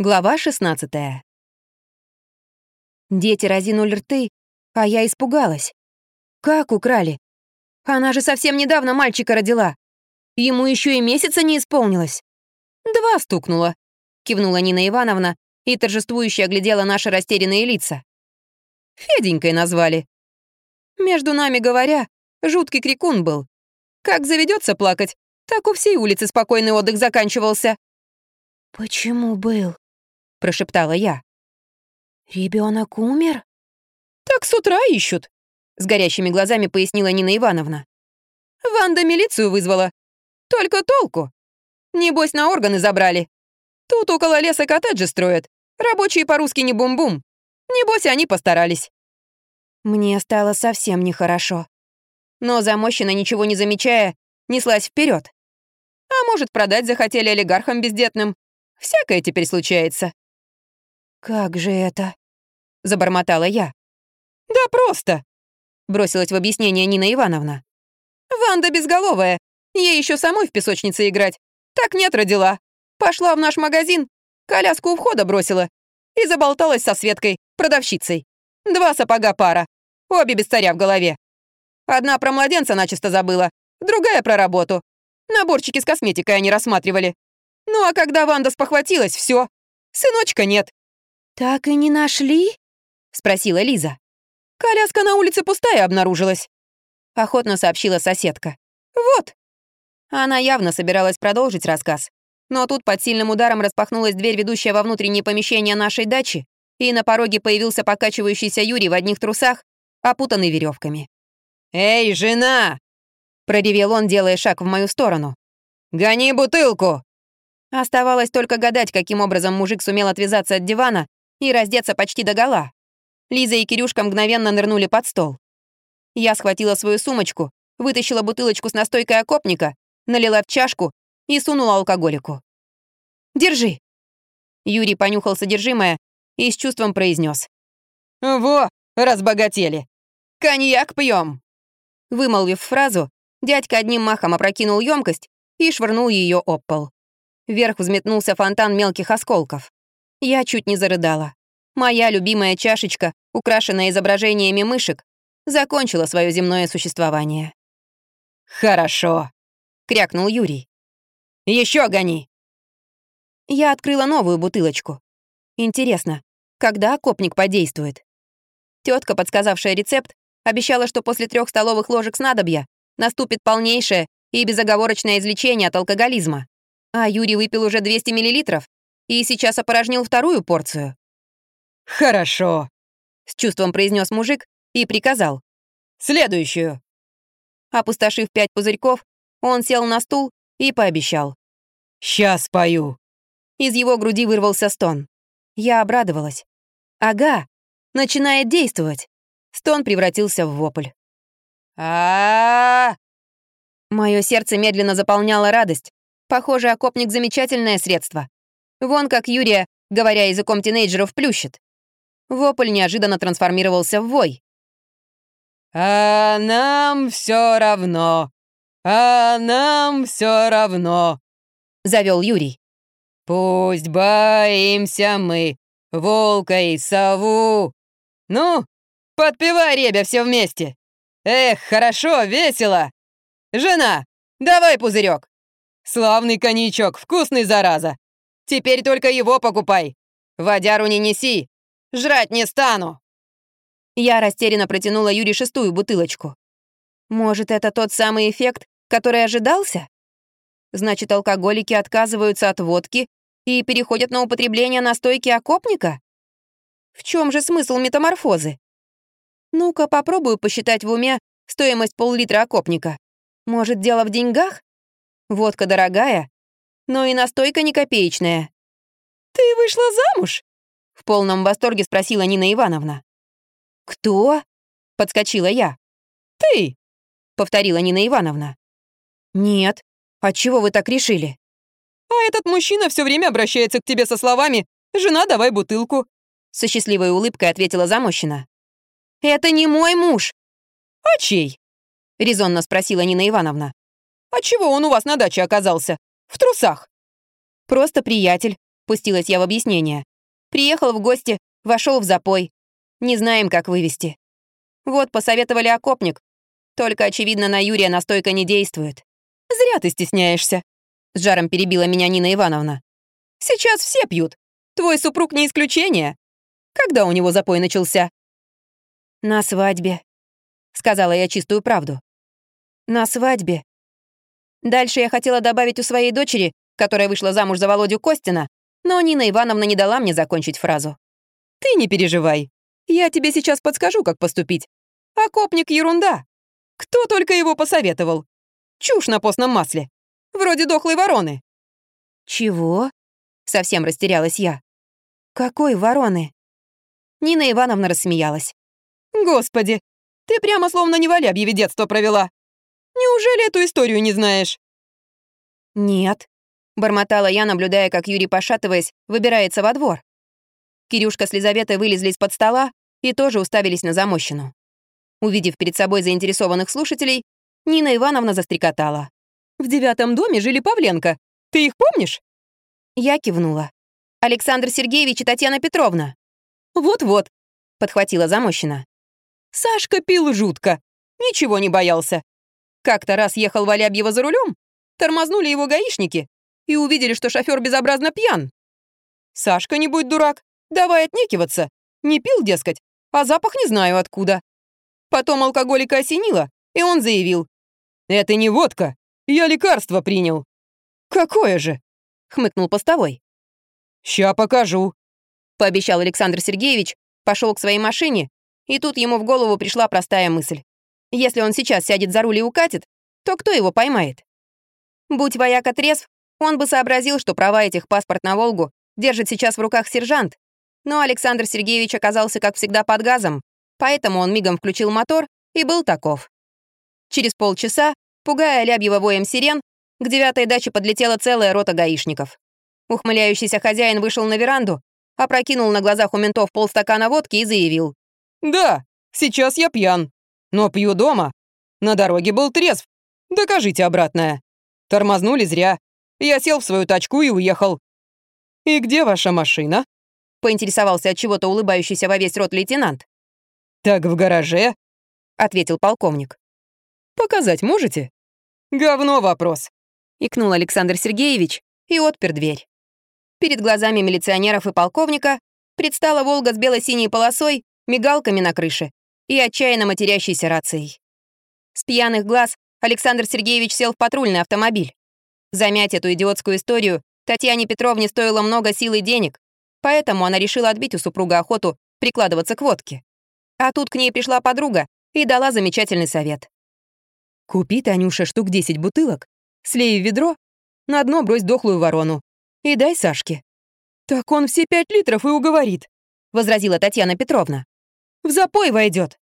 Глава 16 Дети разинули рты, а я испугалась. Как украли? Она же совсем недавно мальчика родила. Ему еще и месяца не исполнилось. Два стукнула, кивнула Нина Ивановна и торжествующе оглядела наши растерянные лица. Феденькой назвали. Между нами говоря, жуткий крикун был. Как заведется плакать, так у всей улицы спокойный отдых заканчивался. «Почему был?» — прошептала я. Ребенок умер?» «Так с утра ищут», — с горящими глазами пояснила Нина Ивановна. «Ванда милицию вызвала. Только толку. Небось, на органы забрали. Тут около леса коттеджи строят. Рабочие по-русски не бум-бум. Небось, они постарались». Мне стало совсем нехорошо. Но замощина, ничего не замечая, неслась вперед. А может, продать захотели олигархам бездетным. Всякое теперь случается. «Как же это?» — забормотала я. «Да просто!» — бросилась в объяснение Нина Ивановна. «Ванда безголовая. Ей еще самой в песочнице играть. Так нет, родила. Пошла в наш магазин, коляску у входа бросила и заболталась со Светкой, продавщицей. Два сапога пара, обе без царя в голове. Одна про младенца начисто забыла, другая про работу. Наборчики с косметикой они рассматривали. Ну а когда Ванда спохватилась, все, Сыночка нет. «Так и не нашли?» — спросила Лиза. «Коляска на улице пустая обнаружилась», — охотно сообщила соседка. «Вот». Она явно собиралась продолжить рассказ, но тут под сильным ударом распахнулась дверь, ведущая во внутреннее помещение нашей дачи, и на пороге появился покачивающийся Юрий в одних трусах, опутанный веревками. «Эй, жена!» — проревел он, делая шаг в мою сторону. «Гони бутылку!» Оставалось только гадать, каким образом мужик сумел отвязаться от дивана и раздеться почти до гола. Лиза и Кирюшка мгновенно нырнули под стол. Я схватила свою сумочку, вытащила бутылочку с настойкой окопника, налила в чашку и сунула алкоголику. «Держи!» Юрий понюхал содержимое и с чувством произнес: «Во, разбогатели! Коньяк пьем!» Вымолвив фразу, дядька одним махом опрокинул емкость и швырнул ее об пол. Вверх взметнулся фонтан мелких осколков. Я чуть не зарыдала. Моя любимая чашечка, украшенная изображениями мышек, закончила свое земное существование. «Хорошо», — крякнул Юрий. Еще гони!» Я открыла новую бутылочку. Интересно, когда окопник подействует? Тетка, подсказавшая рецепт, обещала, что после трех столовых ложек снадобья наступит полнейшее и безоговорочное излечение от алкоголизма. А Юрий выпил уже 200 миллилитров и сейчас опорожнил вторую порцию. «Хорошо», — с чувством произнес мужик и приказал. «Следующую». Опустошив пять пузырьков, он сел на стул и пообещал. «Сейчас пою». Из его груди вырвался стон. Я обрадовалась. «Ага, начинает действовать». Стон превратился в вопль. а Мое сердце медленно заполняло радость. Похоже, окопник — замечательное средство. Вон как Юрия, говоря языком тинейджеров, плющит. Вопль неожиданно трансформировался в вой. «А нам все равно! А нам все равно!» — завел Юрий. «Пусть боимся мы, волка и сову! Ну, подпевай, ребя, все вместе! Эх, хорошо, весело! Жена, давай пузырек! Славный коньячок, вкусный, зараза! Теперь только его покупай. Водяру не неси. Жрать не стану. Я растерянно протянула Юре шестую бутылочку. Может, это тот самый эффект, который ожидался? Значит, алкоголики отказываются от водки и переходят на употребление настойки окопника? В чем же смысл метаморфозы? Ну-ка, попробую посчитать в уме стоимость пол-литра окопника. Может, дело в деньгах? Водка дорогая, но и настойка не копеечная. «Ты вышла замуж?» — в полном восторге спросила Нина Ивановна. «Кто?» — подскочила я. «Ты!» — повторила Нина Ивановна. «Нет. Отчего вы так решили?» «А этот мужчина все время обращается к тебе со словами «Жена, давай бутылку», — со счастливой улыбкой ответила замощина. «Это не мой муж!» «А чей?» — резонно спросила Нина Ивановна. «А чего он у вас на даче оказался? В трусах?» «Просто приятель. Пустилась я в объяснение. Приехал в гости, вошел в запой. Не знаем, как вывести. Вот, посоветовали окопник. Только, очевидно, на Юрия настойка не действует. Зря ты стесняешься. С жаром перебила меня Нина Ивановна. Сейчас все пьют. Твой супруг не исключение. Когда у него запой начался? На свадьбе, сказала я чистую правду. На свадьбе. Дальше я хотела добавить у своей дочери, которая вышла замуж за Володю Костина, но Нина Ивановна не дала мне закончить фразу. «Ты не переживай. Я тебе сейчас подскажу, как поступить. Окопник — ерунда. Кто только его посоветовал. Чушь на постном масле. Вроде дохлой вороны». «Чего?» — совсем растерялась я. «Какой вороны?» Нина Ивановна рассмеялась. «Господи, ты прямо словно не в Алябьеве детство провела. Неужели эту историю не знаешь?» «Нет», — бормотала я, наблюдая, как Юрий, пошатываясь, выбирается во двор. Кирюшка с Лизаветой вылезли из-под стола и тоже уставились на замощину. Увидев перед собой заинтересованных слушателей, Нина Ивановна застрекотала. «В девятом доме жили Павленко. Ты их помнишь?» Я кивнула. «Александр Сергеевич и Татьяна Петровна». «Вот-вот», — подхватила замощина. «Сашка пил жутко. Ничего не боялся. Как-то раз ехал Валябьева за рулем, тормознули его гаишники и увидели, что шофер безобразно пьян. Сашка, не будь дурак, давай отнекиваться. Не пил, дескать, а запах не знаю откуда. Потом алкоголика осенило, и он заявил. «Это не водка, я лекарство принял». «Какое же?» — хмыкнул постовой. «Ща покажу», — пообещал Александр Сергеевич, пошел к своей машине, и тут ему в голову пришла простая мысль. Если он сейчас сядет за руль и укатит, то кто его поймает? Будь вояка трезв, он бы сообразил, что права этих паспорт на Волгу держит сейчас в руках сержант. Но Александр Сергеевич оказался, как всегда, под газом, поэтому он мигом включил мотор и был таков. Через полчаса, пугая Лябьева воем сирен, к девятой даче подлетела целая рота гаишников. Ухмыляющийся хозяин вышел на веранду, опрокинул на глазах у ментов полстакана водки и заявил. «Да, сейчас я пьян. Но пью дома. На дороге был трезв. Докажите обратное. Тормознули зря. Я сел в свою тачку и уехал. «И где ваша машина?» — поинтересовался от чего-то улыбающийся во весь рот лейтенант. «Так в гараже», — ответил полковник. «Показать можете?» «Говно вопрос», — икнул Александр Сергеевич и отпер дверь. Перед глазами милиционеров и полковника предстала «Волга» с бело-синей полосой, мигалками на крыше и отчаянно матерящейся рацией. С пьяных глаз Александр Сергеевич сел в патрульный автомобиль. Замять эту идиотскую историю Татьяне Петровне стоило много сил и денег, поэтому она решила отбить у супруга охоту прикладываться к водке. А тут к ней пришла подруга и дала замечательный совет. «Купи, Танюша, штук 10 бутылок, слей в ведро, на дно брось дохлую ворону и дай Сашке». «Так он все пять литров и уговорит», — возразила Татьяна Петровна. В запой войдет.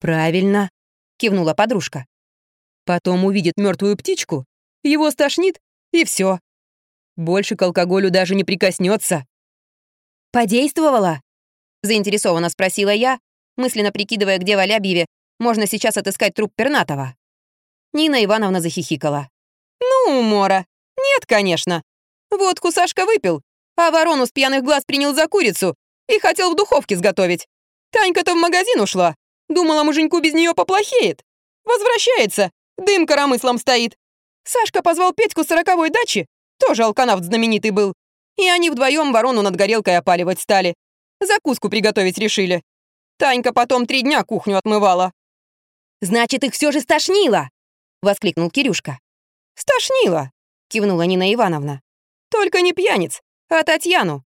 Правильно, кивнула подружка. Потом увидит мертвую птичку, его стошнит, и все. Больше к алкоголю даже не прикоснется. Подействовала? заинтересованно спросила я, мысленно прикидывая, где в Алябьеве можно сейчас отыскать труп Пернатова. Нина Ивановна захихикала. «Ну, умора. Нет, конечно. Водку Сашка выпил, а ворону с пьяных глаз принял за курицу и хотел в духовке сготовить. Танька-то в магазин ушла. Думала, муженьку без нее поплохеет. Возвращается. Дым коромыслом стоит. Сашка позвал Петьку с сороковой дачи. Тоже алканавт знаменитый был. И они вдвоем ворону над горелкой опаливать стали. Закуску приготовить решили. Танька потом три дня кухню отмывала. «Значит, их все же стошнило!» — воскликнул Кирюшка. «Стошнило!» — кивнула Нина Ивановна. «Только не пьяниц, а Татьяну.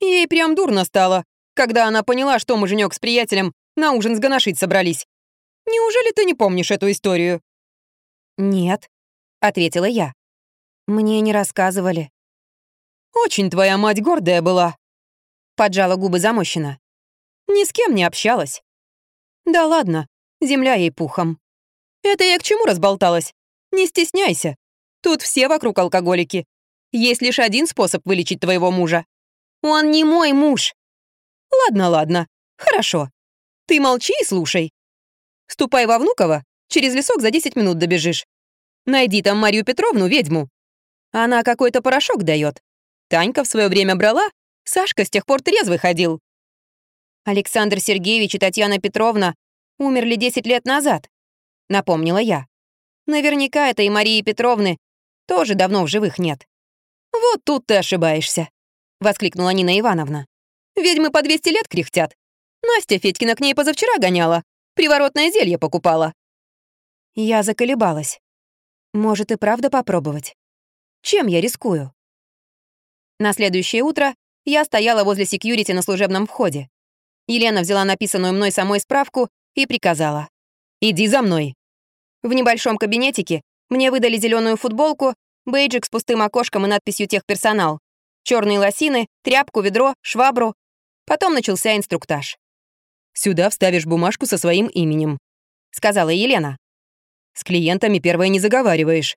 Ей прям дурно стало когда она поняла, что муженек с приятелем на ужин сгоношить собрались. Неужели ты не помнишь эту историю?» «Нет», — ответила я. «Мне не рассказывали». «Очень твоя мать гордая была», — поджала губы замощина. «Ни с кем не общалась». «Да ладно, земля ей пухом». «Это я к чему разболталась? Не стесняйся. Тут все вокруг алкоголики. Есть лишь один способ вылечить твоего мужа». «Он не мой муж», Ладно, ладно. Хорошо. Ты молчи и слушай. Ступай во Внуково, через лесок за 10 минут добежишь. Найди там Марию Петровну, ведьму. Она какой-то порошок дает. Танька в свое время брала, Сашка с тех пор трезвый ходил. Александр Сергеевич и Татьяна Петровна умерли 10 лет назад, напомнила я. Наверняка это и Марии Петровны тоже давно в живых нет. Вот тут ты ошибаешься, воскликнула Нина Ивановна. Ведьмы по 200 лет кряхтят. Настя Федькина к ней позавчера гоняла, приворотное зелье покупала. Я заколебалась. Может и правда попробовать? Чем я рискую? На следующее утро я стояла возле секьюрити на служебном входе. Елена взяла написанную мной самой справку и приказала. «Иди за мной». В небольшом кабинетике мне выдали зеленую футболку, бейджик с пустым окошком и надписью «Техперсонал», черные лосины, тряпку, ведро, швабру. Потом начался инструктаж. «Сюда вставишь бумажку со своим именем», — сказала Елена. «С клиентами первое не заговариваешь.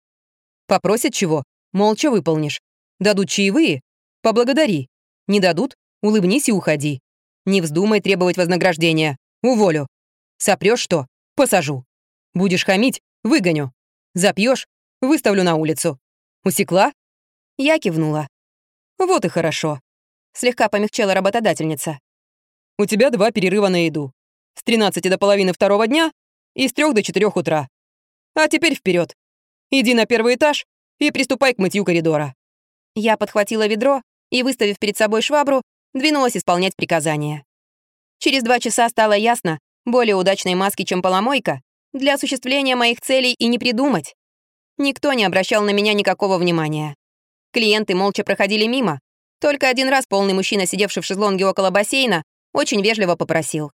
Попросят чего, молча выполнишь. Дадут чаевые — поблагодари. Не дадут — улыбнись и уходи. Не вздумай требовать вознаграждения. Уволю. Сопрёшь что? Посажу. Будешь хамить? Выгоню. Запьёшь? Выставлю на улицу. Усекла?» Я кивнула. «Вот и хорошо», — слегка помягчела работодательница. «У тебя два перерыва на еду. С 13 до половины второго дня и с 3 до 4 утра. А теперь вперед. Иди на первый этаж и приступай к мытью коридора». Я подхватила ведро и, выставив перед собой швабру, двинулась исполнять приказания. Через два часа стало ясно, более удачной маски, чем поломойка, для осуществления моих целей и не придумать. Никто не обращал на меня никакого внимания. Клиенты молча проходили мимо. Только один раз полный мужчина, сидевший в шезлонге около бассейна, очень вежливо попросил.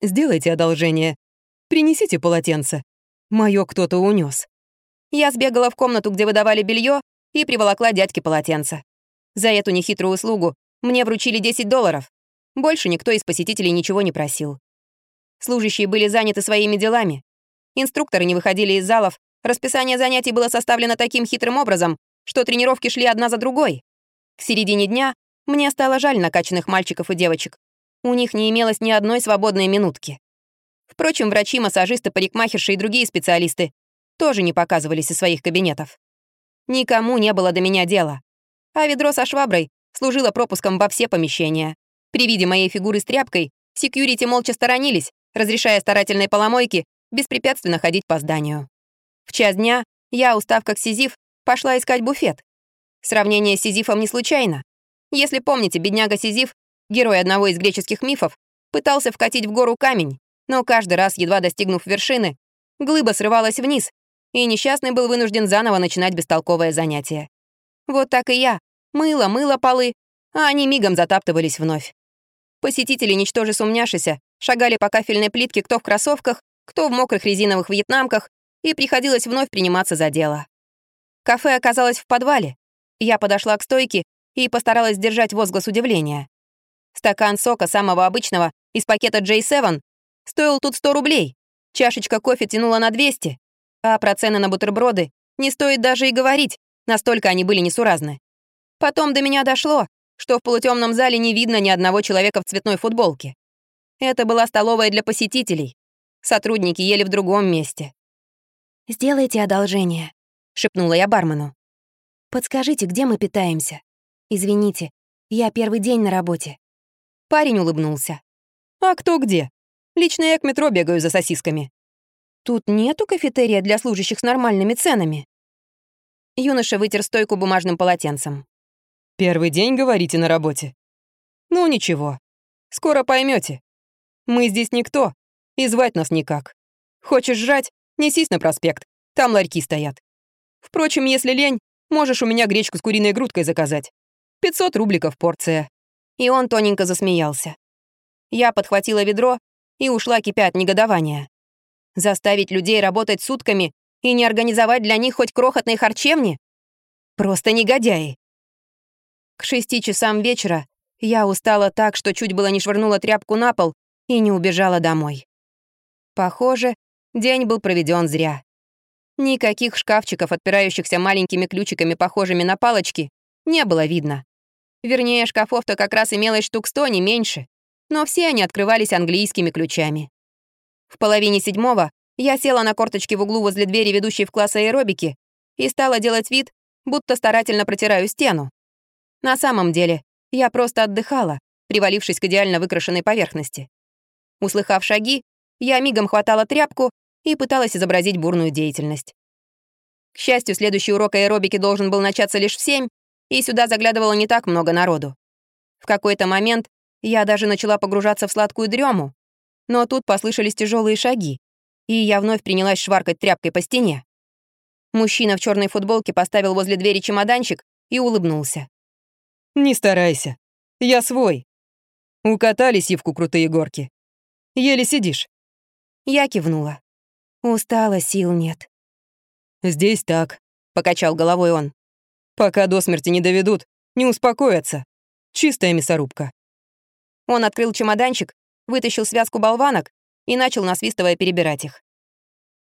«Сделайте одолжение. Принесите полотенце. Моё кто-то унес. Я сбегала в комнату, где выдавали белье, и приволокла дядьке полотенце. За эту нехитрую услугу мне вручили 10 долларов. Больше никто из посетителей ничего не просил. Служащие были заняты своими делами. Инструкторы не выходили из залов, расписание занятий было составлено таким хитрым образом, что тренировки шли одна за другой. К середине дня мне стало жаль накачанных мальчиков и девочек. У них не имелось ни одной свободной минутки. Впрочем, врачи, массажисты, парикмахерши и другие специалисты тоже не показывались из своих кабинетов. Никому не было до меня дела. А ведро со шваброй служила пропуском во все помещения. При виде моей фигуры с тряпкой секьюрити молча сторонились, разрешая старательной поломойке беспрепятственно ходить по зданию. В час дня я, устав как Сизиф, пошла искать буфет. Сравнение с Сизифом не случайно. Если помните, бедняга Сизиф, герой одного из греческих мифов, пытался вкатить в гору камень, но каждый раз, едва достигнув вершины, глыба срывалась вниз, и несчастный был вынужден заново начинать бестолковое занятие. Вот так и я. Мыло, мыло полы, а они мигом затаптывались вновь. Посетители, ничтоже сумняшися, шагали по кафельной плитке кто в кроссовках, кто в мокрых резиновых вьетнамках, и приходилось вновь приниматься за дело. Кафе оказалось в подвале. Я подошла к стойке и постаралась сдержать возглас удивления. Стакан сока самого обычного из пакета J7 стоил тут 100 рублей, чашечка кофе тянула на 200, а про цены на бутерброды не стоит даже и говорить, настолько они были несуразны. Потом до меня дошло, что в полутемном зале не видно ни одного человека в цветной футболке. Это была столовая для посетителей. Сотрудники ели в другом месте. «Сделайте одолжение», — шепнула я бармену. «Подскажите, где мы питаемся? Извините, я первый день на работе». Парень улыбнулся. «А кто где? Лично я к метро бегаю за сосисками». «Тут нету кафетерия для служащих с нормальными ценами». Юноша вытер стойку бумажным полотенцем. «Первый день, говорите, на работе? Ну, ничего. Скоро поймете. Мы здесь никто, и звать нас никак. Хочешь жрать? Несись на проспект, там ларьки стоят. Впрочем, если лень, можешь у меня гречку с куриной грудкой заказать. 500 рубликов порция». И он тоненько засмеялся. Я подхватила ведро и ушла кипя от негодования. Заставить людей работать сутками и не организовать для них хоть крохотные харчевни? Просто негодяи. К шести часам вечера я устала так, что чуть было не швырнула тряпку на пол и не убежала домой. Похоже, день был проведен зря. Никаких шкафчиков, отпирающихся маленькими ключиками, похожими на палочки, не было видно. Вернее, шкафов-то как раз имелось штук сто, не меньше, но все они открывались английскими ключами. В половине седьмого я села на корточки в углу возле двери, ведущей в класс аэробики, и стала делать вид, будто старательно протираю стену. На самом деле, я просто отдыхала, привалившись к идеально выкрашенной поверхности. Услыхав шаги, я мигом хватала тряпку и пыталась изобразить бурную деятельность. К счастью, следующий урок аэробики должен был начаться лишь в семь, и сюда заглядывало не так много народу. В какой-то момент я даже начала погружаться в сладкую дрему, но тут послышались тяжелые шаги, и я вновь принялась шваркать тряпкой по стене. Мужчина в черной футболке поставил возле двери чемоданчик и улыбнулся. «Не старайся. Я свой. Укатались Евку крутые горки. Еле сидишь». Я кивнула. Устала, сил нет. «Здесь так», — покачал головой он. «Пока до смерти не доведут, не успокоятся. Чистая мясорубка». Он открыл чемоданчик, вытащил связку болванок и начал, насвистывая, перебирать их.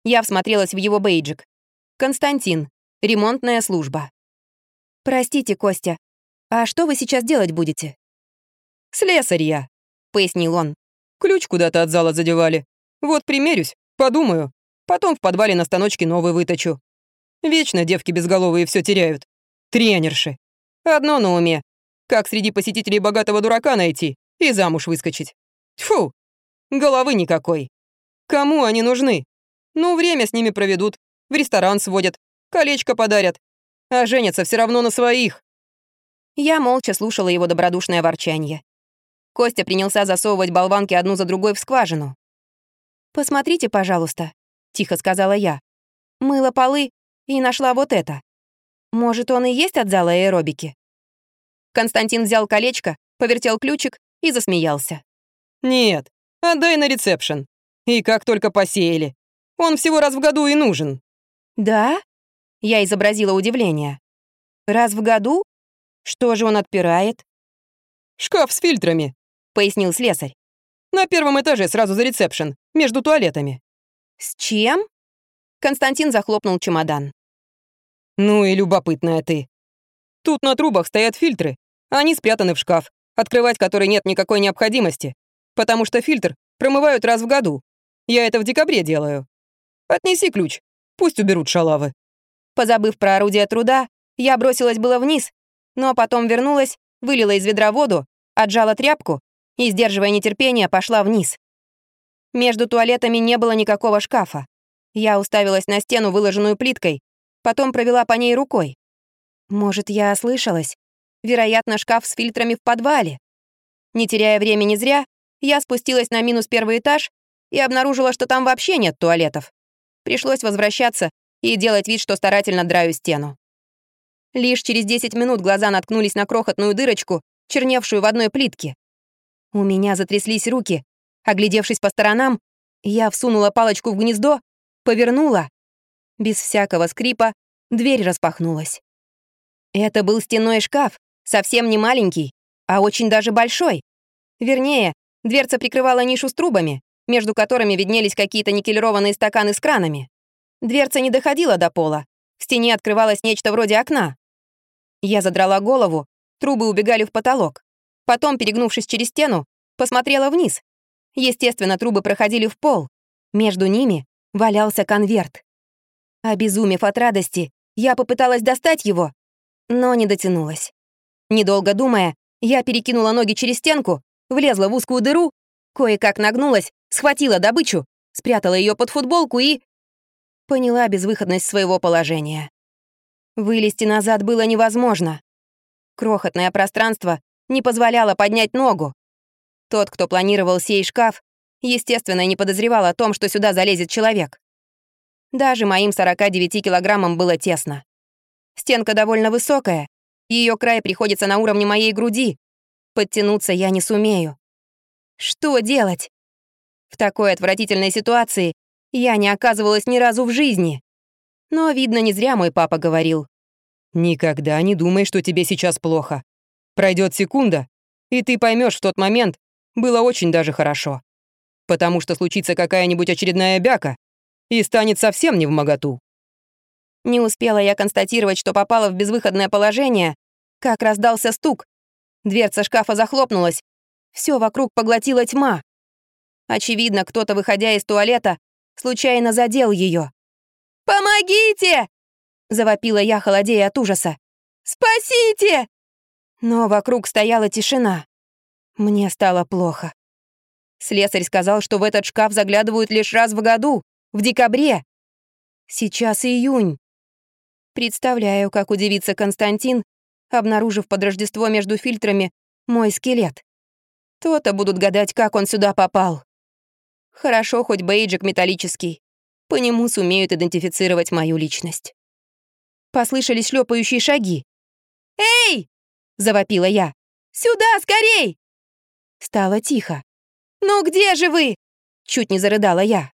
Я всмотрелась в его бейджик. «Константин. Ремонтная служба». «Простите, Костя, а что вы сейчас делать будете?» «Слесарь я», — пояснил он. «Ключ куда-то от зала задевали. Вот примерюсь, подумаю. Потом в подвале на станочке новый выточу. Вечно девки безголовые все теряют. Тренерши. Одно на уме. Как среди посетителей богатого дурака найти и замуж выскочить. Тьфу! Головы никакой. Кому они нужны? Ну, время с ними проведут, в ресторан сводят, колечко подарят. А женятся все равно на своих. Я молча слушала его добродушное ворчание. Костя принялся засовывать болванки одну за другой в скважину. «Посмотрите, пожалуйста», — тихо сказала я. «Мыла полы и нашла вот это. Может, он и есть от зала аэробики?» Константин взял колечко, повертел ключик и засмеялся. «Нет, отдай на ресепшн. И как только посеяли. Он всего раз в году и нужен». «Да?» Я изобразила удивление. «Раз в году? Что же он отпирает?» «Шкаф с фильтрами», — пояснил слесарь. «На первом этаже сразу за ресепшн, между туалетами». «С чем?» Константин захлопнул чемодан. «Ну и любопытная ты. Тут на трубах стоят фильтры, они спрятаны в шкаф, открывать который нет никакой необходимости, потому что фильтр промывают раз в году. Я это в декабре делаю. Отнеси ключ, пусть уберут шалавы». Позабыв про орудие труда, я бросилась было вниз, но потом вернулась, вылила из ведра воду, отжала тряпку и, сдерживая нетерпение, пошла вниз. Между туалетами не было никакого шкафа. Я уставилась на стену, выложенную плиткой, потом провела по ней рукой. Может, я ослышалась? Вероятно, шкаф с фильтрами в подвале. Не теряя времени зря, я спустилась на минус первый этаж и обнаружила, что там вообще нет туалетов. Пришлось возвращаться и делать вид, что старательно драю стену. Лишь через 10 минут глаза наткнулись на крохотную дырочку, черневшую в одной плитке. У меня затряслись руки. Оглядевшись по сторонам, я всунула палочку в гнездо, повернула. Без всякого скрипа дверь распахнулась. Это был стенной шкаф, Совсем не маленький, а очень даже большой. Вернее, дверца прикрывала нишу с трубами, между которыми виднелись какие-то никелированные стаканы с кранами. Дверца не доходила до пола. В стене открывалось нечто вроде окна. Я задрала голову, трубы убегали в потолок. Потом, перегнувшись через стену, посмотрела вниз. Естественно, трубы проходили в пол. Между ними валялся конверт. Обезумев от радости, я попыталась достать его, но не дотянулась. Недолго думая, я перекинула ноги через стенку, влезла в узкую дыру, кое-как нагнулась, схватила добычу, спрятала ее под футболку и... Поняла безвыходность своего положения. Вылезти назад было невозможно. Крохотное пространство не позволяло поднять ногу. Тот, кто планировал сей шкаф, естественно, не подозревал о том, что сюда залезет человек. Даже моим 49 килограммам было тесно. Стенка довольно высокая, ее край приходится на уровне моей груди. Подтянуться я не сумею. Что делать? В такой отвратительной ситуации я не оказывалась ни разу в жизни. Но, видно, не зря мой папа говорил. «Никогда не думай, что тебе сейчас плохо. Пройдет секунда, и ты поймешь в тот момент, было очень даже хорошо. Потому что случится какая-нибудь очередная бяка, и станет совсем не в моготу. Не успела я констатировать, что попала в безвыходное положение, как раздался стук. Дверца шкафа захлопнулась. Все вокруг поглотила тьма. Очевидно, кто-то, выходя из туалета, случайно задел ее. «Помогите!» — завопила я, холодея от ужаса. «Спасите!» Но вокруг стояла тишина. Мне стало плохо. Слесарь сказал, что в этот шкаф заглядывают лишь раз в году, в декабре. Сейчас июнь. Представляю, как удивится Константин, обнаружив под Рождество между фильтрами мой скелет. То-то будут гадать, как он сюда попал. Хорошо, хоть бейджик металлический. По нему сумеют идентифицировать мою личность. Послышались шлепающие шаги. «Эй!» — завопила я. «Сюда, скорей!» Стало тихо. «Ну где же вы?» — чуть не зарыдала я.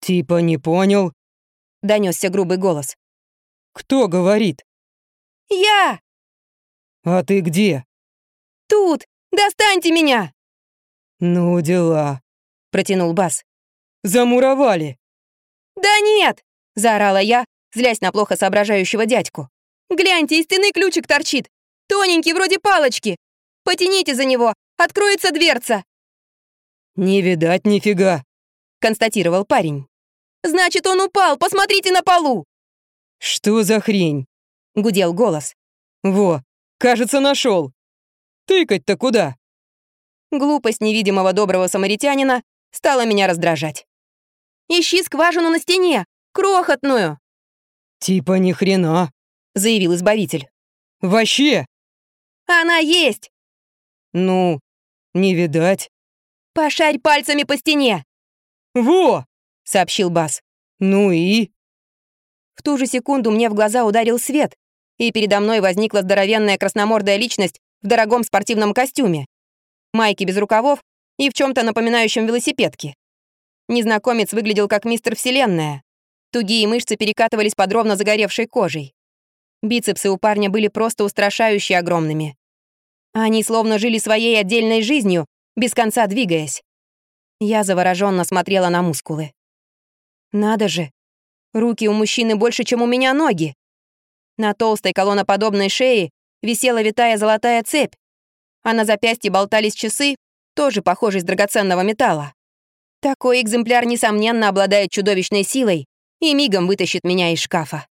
«Типа не понял?» — донесся грубый голос. «Кто говорит?» «Я!» «А ты где?» «Тут! Достаньте меня!» «Ну, дела», — протянул Бас. «Замуровали!» «Да нет!» — заорала я, злясь на плохо соображающего дядьку. «Гляньте, из стены ключик торчит! Тоненький, вроде палочки! Потяните за него, откроется дверца!» «Не видать нифига», — констатировал парень. «Значит, он упал, посмотрите на полу!» «Что за хрень?» — гудел голос. «Во, кажется, нашел. Тыкать-то куда?» Глупость невидимого доброго самаритянина стала меня раздражать. «Ищи скважину на стене, крохотную!» «Типа ни хрена», — заявил избавитель. «Вообще!» «Она есть!» «Ну, не видать». «Пошарь пальцами по стене!» «Во!» — сообщил Бас. «Ну и?» В ту же секунду мне в глаза ударил свет, и передо мной возникла здоровенная красномордая личность в дорогом спортивном костюме, майке без рукавов и в чем то напоминающем велосипедке. Незнакомец выглядел как мистер Вселенная. Тугие мышцы перекатывались под ровно загоревшей кожей. Бицепсы у парня были просто устрашающе огромными. Они словно жили своей отдельной жизнью, без конца двигаясь. Я завороженно смотрела на мускулы. Надо же, руки у мужчины больше, чем у меня ноги. На толстой колонноподобной шее висела витая золотая цепь, а на запястье болтались часы, тоже похожие из драгоценного металла. Такой экземпляр, несомненно, обладает чудовищной силой и мигом вытащит меня из шкафа.